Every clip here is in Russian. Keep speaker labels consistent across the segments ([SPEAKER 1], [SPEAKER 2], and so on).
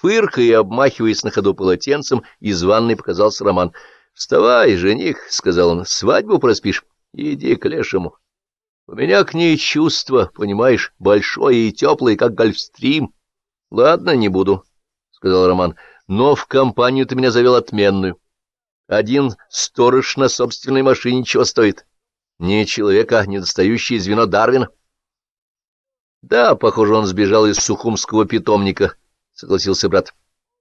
[SPEAKER 1] Фыркая и обмахиваясь на ходу полотенцем, из ванной показался Роман. — Вставай, жених, — сказал он, — свадьбу проспишь. Иди к лешему. У меня к ней чувство, понимаешь, большое и теплое, как гольфстрим. — Ладно, не буду, — сказал Роман, — но в компанию ты меня завел отменную. Один сторож на собственной машине чего стоит? Не человека, недостающее звено Дарвина. — Да, похоже, он сбежал из сухумского питомника, — согласился брат.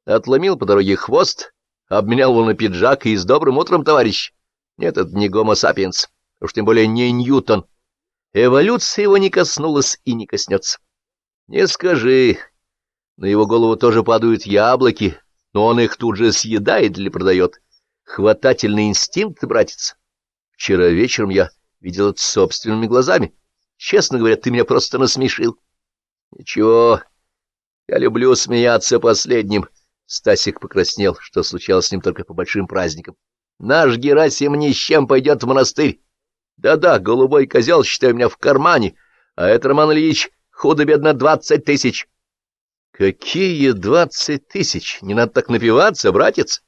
[SPEAKER 1] Отломил по дороге хвост, обменял его на пиджак и с добрым утром, товарищ. Нет, это не гомо сапиенс уж тем более не Ньютон. Эволюция его не коснулась и не коснется. Не скажи, на его голову тоже падают яблоки, но он их тут же съедает или продает. Хватательный инстинкт, братец. Вчера вечером я видел это собственными глазами. Честно говоря, ты меня просто насмешил. Ничего, я люблю смеяться последним. Стасик покраснел, что случалось с ним только по большим праздникам. Наш Герасим ни с чем пойдет в монастырь. Да-да, голубой козел, считай, у меня в кармане, а это, Роман Ильич, худо-бедно двадцать тысяч. Какие двадцать тысяч? Не надо так напиваться, братец.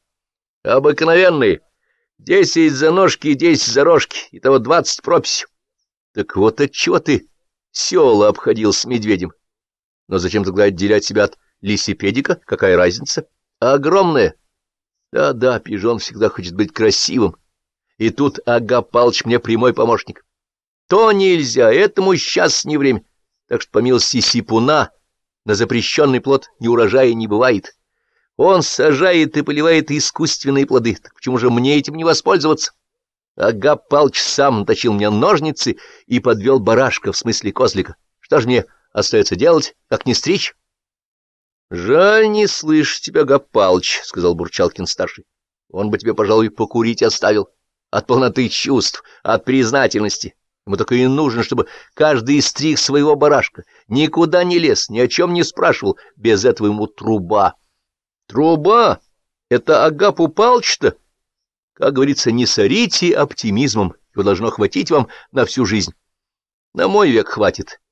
[SPEAKER 1] Обыкновенные. Десять за ножки и десять за рожки, итого двадцать прописью. Так вот отчего ты села обходил с медведем. Но зачем тогда отделять себя от лисипедика? Какая разница? Огромная. Да-да, пижон всегда хочет быть красивым. И тут Агап Палыч мне прямой помощник. То нельзя, этому сейчас не время. Так что, по Сипуна, на запрещенный плод ни урожая не бывает. Он сажает и поливает искусственные плоды. Так почему же мне этим не воспользоваться? Агап Палыч сам наточил мне ножницы и подвел барашка, в смысле козлика. Что же мне остается делать, как не стричь? — Жаль не слышь тебя, Агап Палыч, — сказал Бурчалкин-старший. — Он бы тебе, пожалуй, покурить оставил. — от полноты чувств, от признательности. Ему только и нужно, чтобы каждый стриг своего барашка, никуда не лез, ни о чем не спрашивал, без этого ему труба. Труба? Это Агапу Палч-то? Как говорится, не сорите оптимизмом, его должно хватить вам на всю жизнь. На мой век хватит, —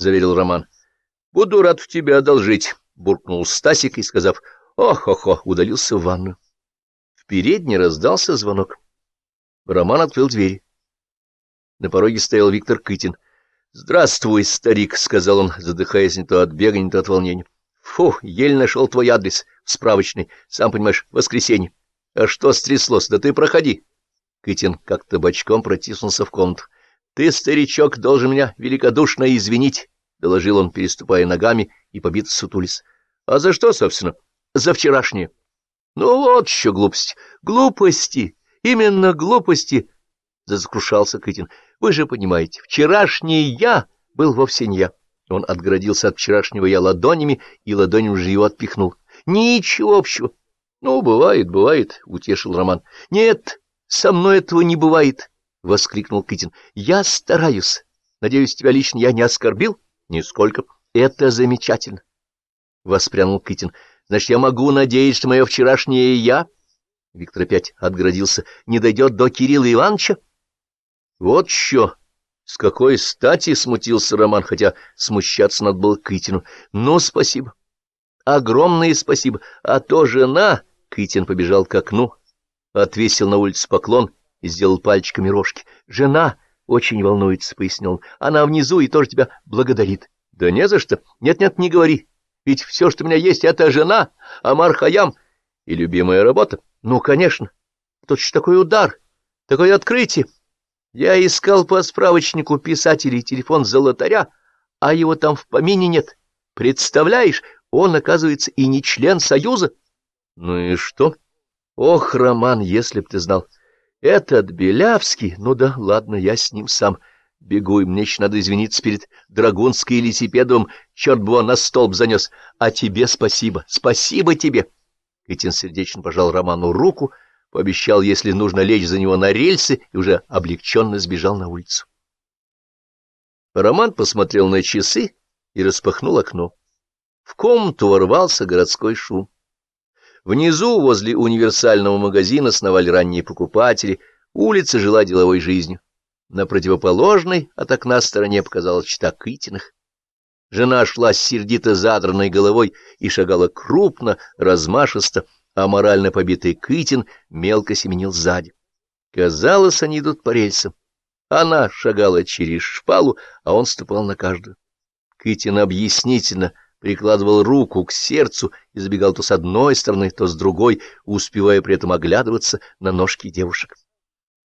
[SPEAKER 1] заверил Роман. Буду рад в тебя одолжить, — буркнул Стасик и, сказав «Ох-охо», удалился в ванную. В передней раздался звонок. Роман открыл дверь. На пороге стоял Виктор Кытин. — Здравствуй, старик, — сказал он, задыхаясь не то от бега, не то от волнения. — Фу, еле нашел твой адрес в справочной. Сам понимаешь, воскресенье. А что стряслось? Да ты проходи. Кытин как-то бочком протиснулся в комнату. — Ты, старичок, должен меня великодушно извинить, — доложил он, переступая ногами и побито сутулис. — А за что, собственно? — За вчерашнее. — Ну вот еще глупости. Глупости! Именно глупости, — засокрушался Кытин. — Вы же понимаете, вчерашний я был вовсе не я. Он отгородился от вчерашнего я ладонями, и ладонь уже его отпихнул. — Ничего общего. — Ну, бывает, бывает, — утешил Роман. — Нет, со мной этого не бывает, — воскликнул Кытин. — Я стараюсь. Надеюсь, тебя лично я не оскорбил? — Нисколько. — Это замечательно, — воспрянул Кытин. — Значит, я могу надеяться, что мое вчерашнее я Виктор опять отгородился. Не дойдет до Кирилла Ивановича? Вот что! С какой стати смутился Роман, хотя смущаться надо было Кытину. Ну, спасибо. Огромное спасибо. А то жена... Кытин побежал к окну, отвесил на улице поклон и сделал пальчиками рожки. Жена очень волнуется, — пояснил он. Она внизу и тоже тебя благодарит. Да не за что. Нет-нет, не говори. Ведь все, что у меня есть, — это жена, Амар Хаям и любимая работа. Ну, конечно. Точно такой удар, такое открытие. Я искал по справочнику писателей телефон золотаря, а его там в помине нет. Представляешь, он, оказывается, и не член Союза. Ну и что? Ох, Роман, если б ты знал. Этот Белявский, ну да, ладно, я с ним сам бегу, и мне еще надо извиниться перед Драгунской или Сипедовым, черт бы он на столб занес. А тебе спасибо, спасибо тебе. Этин сердечно пожал Роману руку, пообещал, если нужно, лечь за него на рельсы, и уже облегченно сбежал на улицу. Роман посмотрел на часы и распахнул окно. В комнату ворвался городской шум. Внизу, возле универсального магазина, сновали ранние покупатели, улица жила деловой жизнью. На противоположной от окна стороне показалась чита Кытиных. Жена шла с сердито задранной головой и шагала крупно, размашисто, а морально побитый Кытин мелко семенил сзади. Казалось, они идут по рельсам. Она шагала через шпалу, а он ступал на каждую. Кытин объяснительно прикладывал руку к сердцу и забегал то с одной стороны, то с другой, успевая при этом оглядываться на ножки девушек.